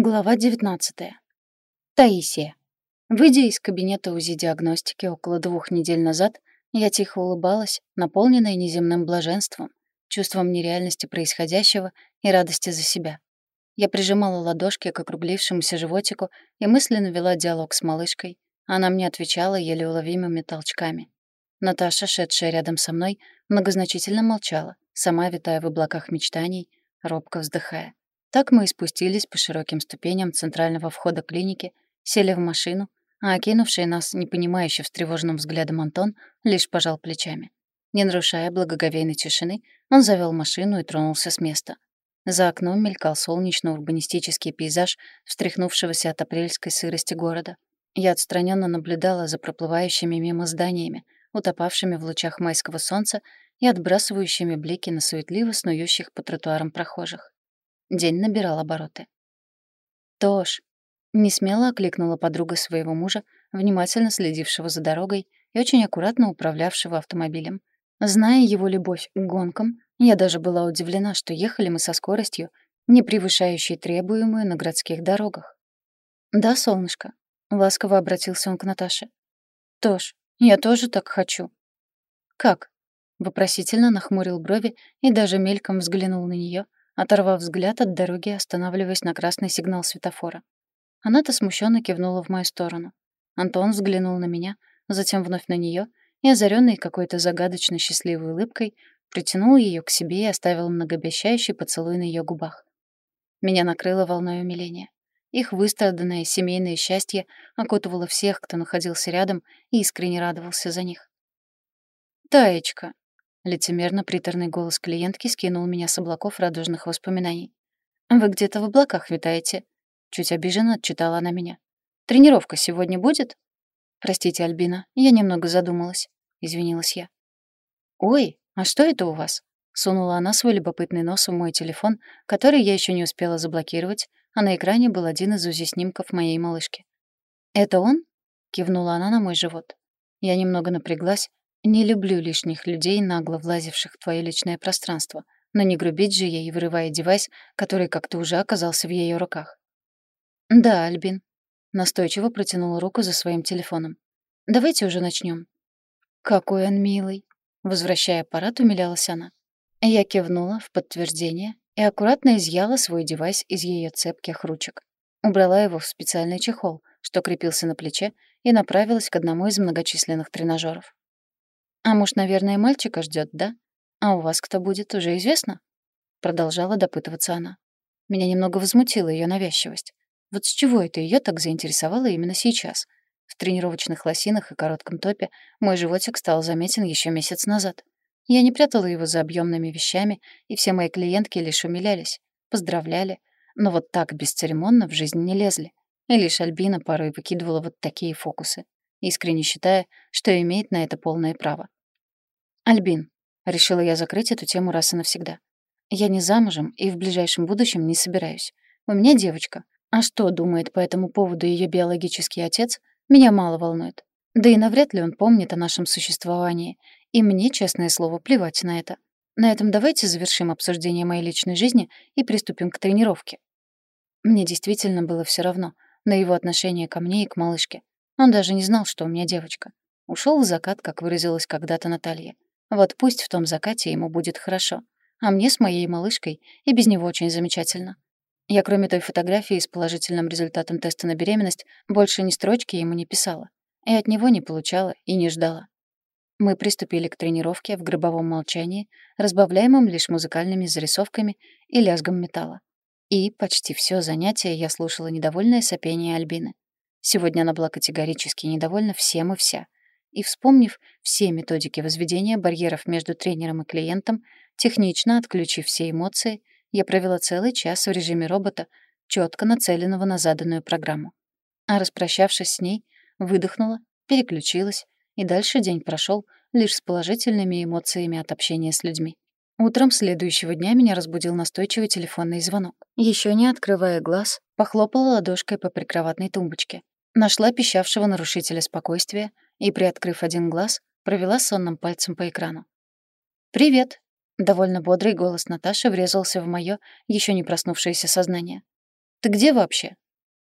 Глава 19. Таисия. Выйдя из кабинета УЗИ-диагностики около двух недель назад, я тихо улыбалась, наполненная неземным блаженством, чувством нереальности происходящего и радости за себя. Я прижимала ладошки к округлившемуся животику и мысленно вела диалог с малышкой. Она мне отвечала еле уловимыми толчками. Наташа, шедшая рядом со мной, многозначительно молчала, сама витая в облаках мечтаний, робко вздыхая. Так мы и спустились по широким ступеням центрального входа клиники, сели в машину, а окинувший нас непонимающе встревоженным взглядом Антон лишь пожал плечами. Не нарушая благоговейной тишины, он завёл машину и тронулся с места. За окном мелькал солнечно-урбанистический пейзаж встряхнувшегося от апрельской сырости города. Я отстранённо наблюдала за проплывающими мимо зданиями, утопавшими в лучах майского солнца и отбрасывающими блики на суетливо снующих по тротуарам прохожих. День набирал обороты. «Тош!» — несмело окликнула подруга своего мужа, внимательно следившего за дорогой и очень аккуратно управлявшего автомобилем. Зная его любовь к гонкам, я даже была удивлена, что ехали мы со скоростью, не превышающей требуемую на городских дорогах. «Да, солнышко», — ласково обратился он к Наташе. «Тош, я тоже так хочу». «Как?» — вопросительно нахмурил брови и даже мельком взглянул на нее, оторвав взгляд от дороги, останавливаясь на красный сигнал светофора. Она-то смущенно кивнула в мою сторону. Антон взглянул на меня, затем вновь на нее и, озаренный какой-то загадочно счастливой улыбкой, притянул ее к себе и оставил многообещающий поцелуй на ее губах. Меня накрыло волной умиления. Их выстраданное семейное счастье окутывало всех, кто находился рядом и искренне радовался за них. «Таечка», Лицемерно приторный голос клиентки скинул меня с облаков радужных воспоминаний. «Вы где-то в облаках витаете?» Чуть обиженно отчитала она меня. «Тренировка сегодня будет?» «Простите, Альбина, я немного задумалась», — извинилась я. «Ой, а что это у вас?» Сунула она свой любопытный нос в мой телефон, который я еще не успела заблокировать, а на экране был один из УЗИ-снимков моей малышки. «Это он?» — кивнула она на мой живот. Я немного напряглась, не люблю лишних людей, нагло влазивших в твое личное пространство, но не грубить же ей, вырывая девайс, который как-то уже оказался в ее руках. «Да, Альбин», — настойчиво протянула руку за своим телефоном. «Давайте уже начнем. «Какой он милый!» — возвращая аппарат, умилялась она. Я кивнула в подтверждение и аккуратно изъяла свой девайс из ее цепких ручек. Убрала его в специальный чехол, что крепился на плече, и направилась к одному из многочисленных тренажеров. «А муж, наверное, мальчика ждет, да? А у вас кто будет, уже известно?» Продолжала допытываться она. Меня немного возмутила ее навязчивость. Вот с чего это ее так заинтересовало именно сейчас? В тренировочных лосинах и коротком топе мой животик стал заметен еще месяц назад. Я не прятала его за объемными вещами, и все мои клиентки лишь умилялись, поздравляли, но вот так бесцеремонно в жизнь не лезли. И лишь Альбина порой выкидывала вот такие фокусы, искренне считая, что имеет на это полное право. «Альбин», — решила я закрыть эту тему раз и навсегда. «Я не замужем и в ближайшем будущем не собираюсь. У меня девочка. А что думает по этому поводу ее биологический отец, меня мало волнует. Да и навряд ли он помнит о нашем существовании. И мне, честное слово, плевать на это. На этом давайте завершим обсуждение моей личной жизни и приступим к тренировке». Мне действительно было все равно на его отношение ко мне и к малышке. Он даже не знал, что у меня девочка. Ушел в закат, как выразилась когда-то Наталья. Вот пусть в том закате ему будет хорошо. А мне с моей малышкой и без него очень замечательно. Я, кроме той фотографии с положительным результатом теста на беременность, больше ни строчки ему не писала. И от него не получала и не ждала. Мы приступили к тренировке в гробовом молчании, разбавляемом лишь музыкальными зарисовками и лязгом металла. И почти все занятие я слушала недовольное сопение Альбины. Сегодня она была категорически недовольна всем и вся — и, вспомнив все методики возведения барьеров между тренером и клиентом, технично отключив все эмоции, я провела целый час в режиме робота, четко нацеленного на заданную программу. А распрощавшись с ней, выдохнула, переключилась, и дальше день прошел лишь с положительными эмоциями от общения с людьми. Утром следующего дня меня разбудил настойчивый телефонный звонок. Еще не открывая глаз, похлопала ладошкой по прикроватной тумбочке. Нашла пищавшего нарушителя спокойствия и, приоткрыв один глаз, провела сонным пальцем по экрану. «Привет!» — довольно бодрый голос Наташи врезался в моё еще не проснувшееся сознание. Ты где вообще?»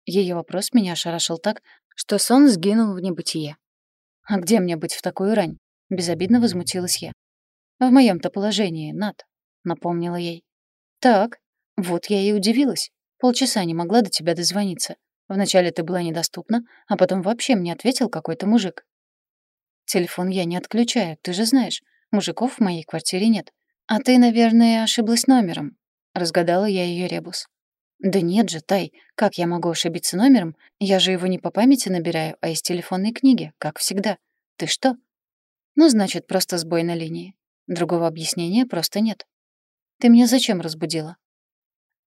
Ее вопрос меня ошарашил так, что сон сгинул в небытие. «А где мне быть в такую рань?» — безобидно возмутилась я. «В моем то положении, Над», — напомнила ей. «Так, вот я и удивилась. Полчаса не могла до тебя дозвониться. Вначале ты была недоступна, а потом вообще мне ответил какой-то мужик. Телефон я не отключаю, ты же знаешь. Мужиков в моей квартире нет. А ты, наверное, ошиблась номером. Разгадала я ее ребус. Да нет же, Тай, как я могу ошибиться номером? Я же его не по памяти набираю, а из телефонной книги, как всегда. Ты что? Ну, значит, просто сбой на линии. Другого объяснения просто нет. Ты меня зачем разбудила?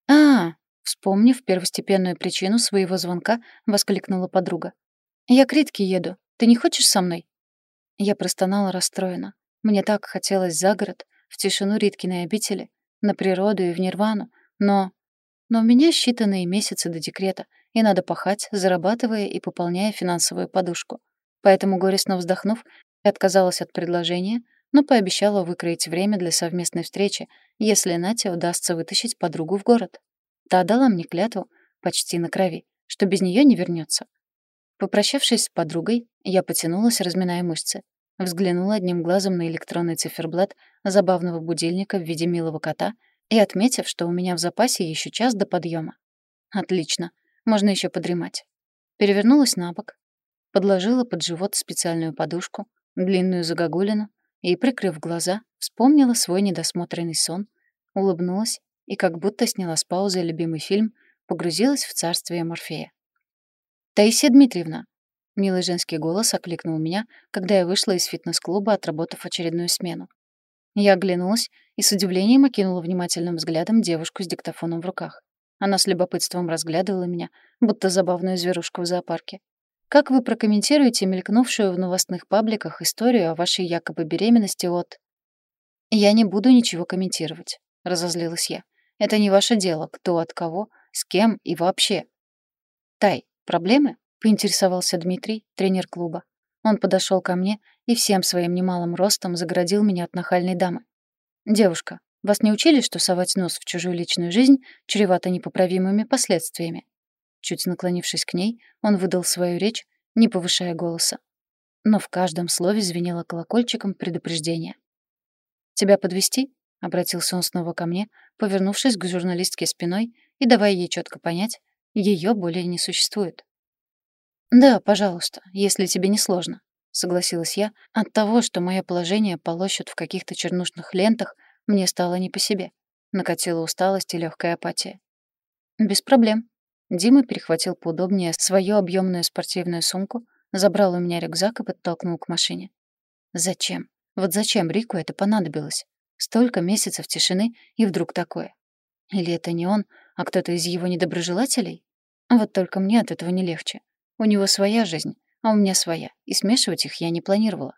А, вспомнив первостепенную причину своего звонка, воскликнула подруга. Я к Ритке еду. Ты не хочешь со мной? Я простонала расстроена. Мне так хотелось за город, в тишину Риткиной обители, на природу и в нирвану, но... Но у меня считанные месяцы до декрета, и надо пахать, зарабатывая и пополняя финансовую подушку. Поэтому, горестно вздохнув, я отказалась от предложения, но пообещала выкроить время для совместной встречи, если Нате удастся вытащить подругу в город. Та дала мне клятву, почти на крови, что без нее не вернется. Попрощавшись с подругой, я потянулась, разминая мышцы. Взглянула одним глазом на электронный циферблат забавного будильника в виде милого кота и, отметив, что у меня в запасе еще час до подъема. Отлично, можно еще подремать. Перевернулась на бок, подложила под живот специальную подушку, длинную загогулину и, прикрыв глаза, вспомнила свой недосмотренный сон, улыбнулась и, как будто сняла с паузы любимый фильм, погрузилась в царствие Морфея. «Таисия Дмитриевна!» Милый женский голос окликнул меня, когда я вышла из фитнес-клуба, отработав очередную смену. Я оглянулась и с удивлением окинула внимательным взглядом девушку с диктофоном в руках. Она с любопытством разглядывала меня, будто забавную зверушку в зоопарке. «Как вы прокомментируете мелькнувшую в новостных пабликах историю о вашей якобы беременности от...» «Я не буду ничего комментировать», — разозлилась я. «Это не ваше дело, кто от кого, с кем и вообще». «Тай, «Проблемы?» — поинтересовался Дмитрий, тренер клуба. Он подошел ко мне и всем своим немалым ростом заградил меня от нахальной дамы. «Девушка, вас не учили, что совать нос в чужую личную жизнь чревато непоправимыми последствиями?» Чуть наклонившись к ней, он выдал свою речь, не повышая голоса. Но в каждом слове звенело колокольчиком предупреждение. «Тебя подвести? Обратился он снова ко мне, повернувшись к журналистке спиной и давая ей четко понять, ее более не существует. «Да, пожалуйста, если тебе не сложно», — согласилась я. От того, что мое положение полощут в каких-то чернушных лентах, мне стало не по себе. Накатила усталость и легкая апатия. «Без проблем». Дима перехватил поудобнее свою объемную спортивную сумку, забрал у меня рюкзак и подтолкнул к машине. «Зачем? Вот зачем Рику это понадобилось? Столько месяцев тишины, и вдруг такое. Или это не он, а кто-то из его недоброжелателей? Вот только мне от этого не легче. У него своя жизнь, а у меня своя, и смешивать их я не планировала.